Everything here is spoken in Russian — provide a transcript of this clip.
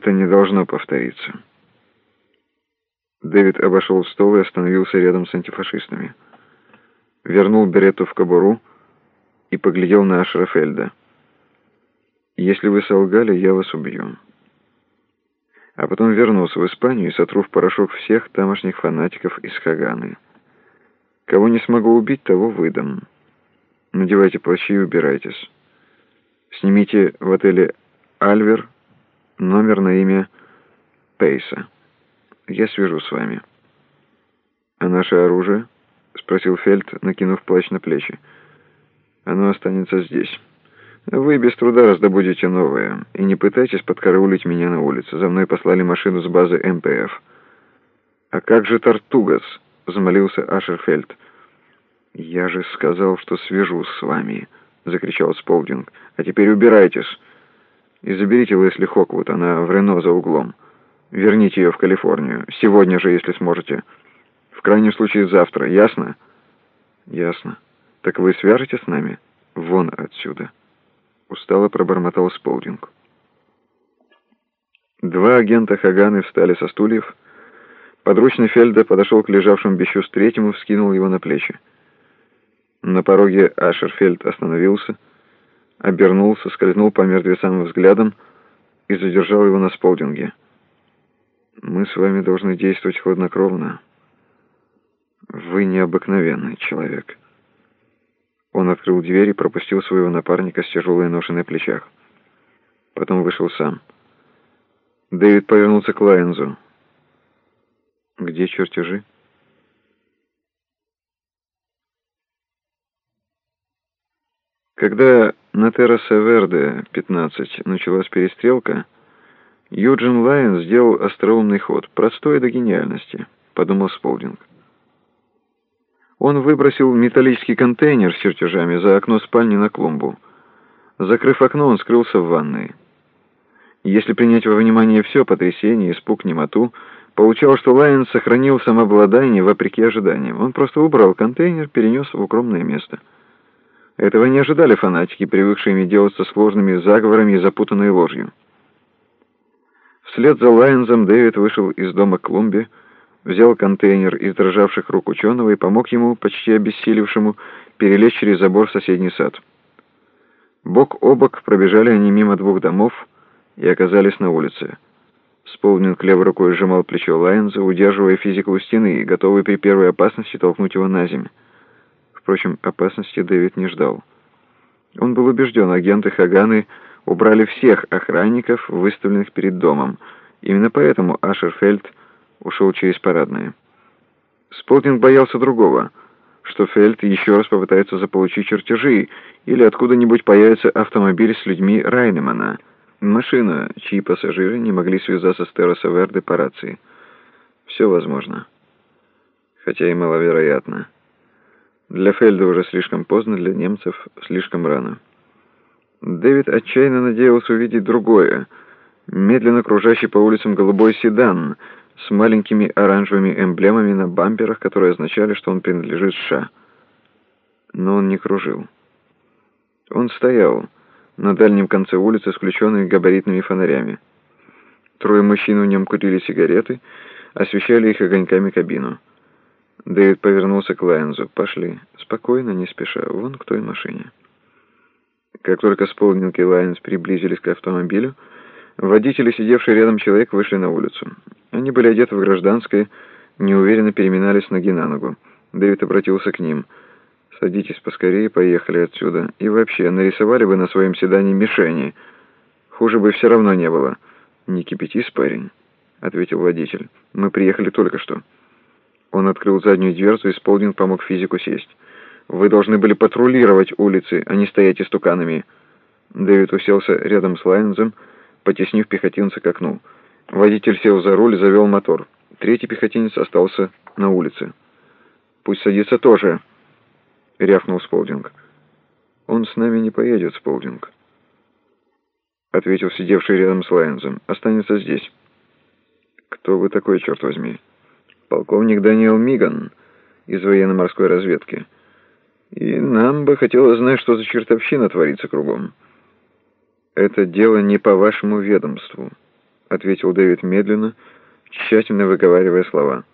Это не должно повториться. Дэвид обошел стол и остановился рядом с антифашистами. Вернул берету в кобуру и поглядел на Ашрафельда. «Если вы солгали, я вас убью. А потом вернусь в Испанию и сотру в порошок всех тамошних фанатиков из Хаганы. Кого не смогу убить, того выдам. Надевайте плащи и убирайтесь. Снимите в отеле «Альвер» номер на имя Пейса». Я свяжу с вами». «А наше оружие?» — спросил Фельд, накинув плащ на плечи. «Оно останется здесь. Вы без труда раздобудете новое. И не пытайтесь подкараулить меня на улице. За мной послали машину с базы МПФ». «А как же Тартугас?» — взмолился Ашерфельд. «Я же сказал, что свяжусь с вами», — закричал Сполдинг. «А теперь убирайтесь и заберите Лесли Хоквуд, она в Рено за углом». Верните ее в Калифорнию. Сегодня же, если сможете. В крайнем случае завтра. Ясно? Ясно. Так вы свяжетесь с нами? Вон отсюда. Устало пробормотал Сполдинг. Два агента Хаганы встали со стульев. Подручный Фельда подошел к лежавшему без чувств третьему, вскинул его на плечи. На пороге Ашерфельд остановился, обернулся, скользнул по мертвецам взглядом и задержал его на Сполдинге. Мы с вами должны действовать хладнокровно. Вы необыкновенный человек. Он открыл дверь и пропустил своего напарника с тяжелой ношей на плечах. Потом вышел сам. Дэвид повернулся к Лайензу. «Где чертежи?» Когда на Терраса-Верде, 15, началась перестрелка, Юджин Лайон сделал остроумный ход, простой до гениальности, подумал Сполдинг. Он выбросил металлический контейнер с чертежами за окно спальни на клумбу. Закрыв окно, он скрылся в ванной. Если принять во внимание все, потрясение, испуг, немоту, получалось, что Лайон сохранил самообладание вопреки ожиданиям. Он просто убрал контейнер, перенес в укромное место. Этого не ожидали фанатики, привыкшие иметь дело со сложными заговорами и запутанной ложью. Вслед за Лайнзом Дэвид вышел из дома Клумби, взял контейнер из дрожавших рук ученого и помог ему, почти обессилевшему, перелезть через забор в соседний сад. Бок о бок пробежали они мимо двух домов и оказались на улице. Сполнинг левой рукой сжимал плечо Лайнза, удерживая физику у стены и готовый при первой опасности толкнуть его на землю. Впрочем, опасности Дэвид не ждал. Он был убежден, агенты Хаганы убрали всех охранников, выставленных перед домом. Именно поэтому Ашерфельд ушел через парадные. Сполтинг боялся другого, что Фельд еще раз попытается заполучить чертежи, или откуда-нибудь появится автомобиль с людьми Райнемана, машина, чьи пассажиры не могли связаться с Терраса Верде по рации. Все возможно, хотя и маловероятно. Для Фельда уже слишком поздно, для немцев слишком рано. Дэвид отчаянно надеялся увидеть другое. Медленно кружащий по улицам голубой седан с маленькими оранжевыми эмблемами на бамперах, которые означали, что он принадлежит США. Но он не кружил. Он стоял на дальнем конце улицы с включенными габаритными фонарями. Трое мужчин в нем курили сигареты, освещали их огоньками кабину. Дэвид повернулся к Лайнзу. «Пошли. Спокойно, не спеша. Вон к той машине». Как только Сполдинг и Лайнс приблизились к автомобилю, водители, сидевшие рядом человек, вышли на улицу. Они были одеты в гражданское, неуверенно переминались ноги на ногу. Дэвид обратился к ним. «Садитесь поскорее, поехали отсюда. И вообще, нарисовали бы на своем седане мишени. Хуже бы все равно не было». «Не кипятись, парень», — ответил водитель. «Мы приехали только что». Он открыл заднюю дверцу, и Сполдинг помог физику сесть. Вы должны были патрулировать улицы, а не стоять истуканами». Дэвид уселся рядом с Лайнзом, потеснив пехотинца к окну. Водитель сел за руль и завел мотор. Третий пехотинец остался на улице. «Пусть садится тоже», — рявкнул Сполдинг. «Он с нами не поедет, Сполдинг», — ответил сидевший рядом с Лайнзом. «Останется здесь». «Кто вы такой, черт возьми?» «Полковник Даниэл Миган из военно-морской разведки». И нам бы хотелось знать, что за чертовщина творится кругом. Это дело не по вашему ведомству, ответил Дэвид медленно, тщательно выговаривая слова.